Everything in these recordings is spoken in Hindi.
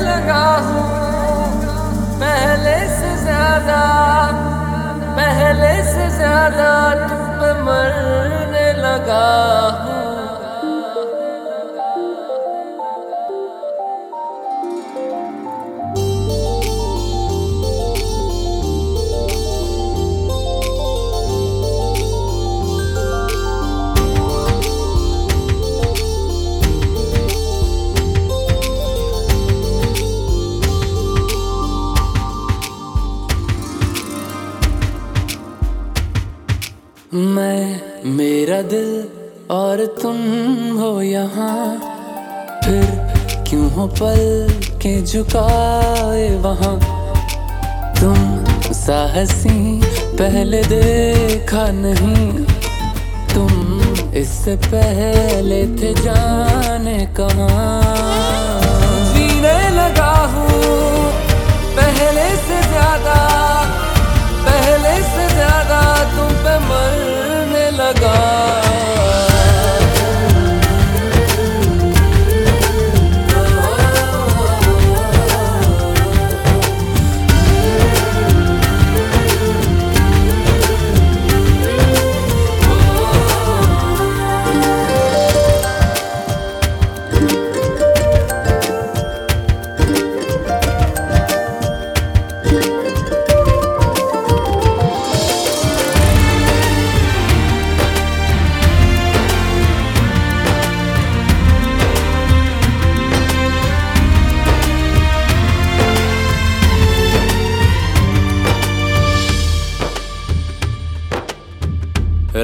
लगा हूँ। पहले से ज़्यादा पहले से ज़्यादा तुम मरने लगा हूँ। मैं, मेरा दिल और तुम हो यहाँ। फिर क्यों हो पल के झुकाए वहाँ? तुम साहसी पहले देखा नहीं। तुम इससे पहले थे जाने कहाँ?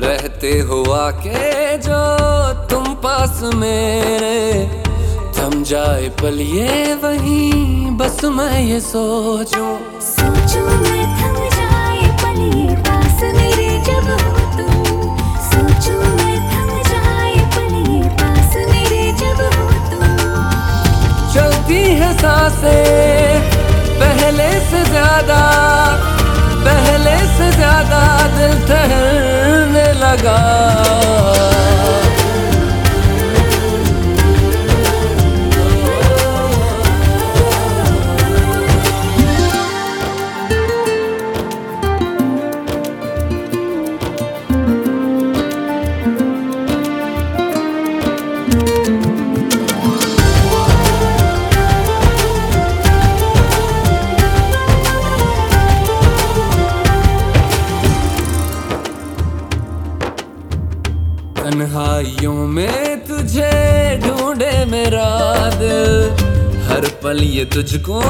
रहते हुआ के जो तुम पास मेरे। थम जाए पल ये वहीं बस मैं ये सोचूं। सोचूं मैं थम जाए पल ये पास मेरे जब हो तुम। सोचूं मैं थम जाए पल ये पास मेरे जब हो तुम। चलती है साँसें पहले से ज़्यादा पहले से ज़्यादा दिल ठहरने लगा तन्हाइयों में तुझे ढूंढे मेरा दिल। हर पल ये तुझको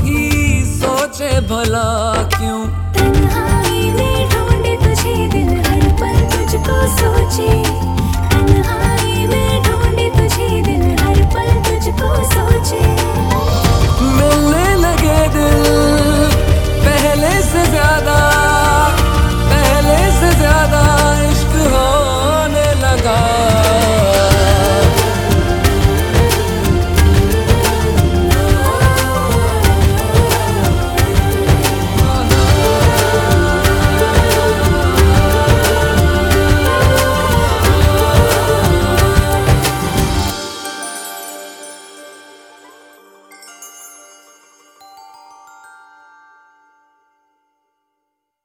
ही सोचे भला क्यों? तन्हाई में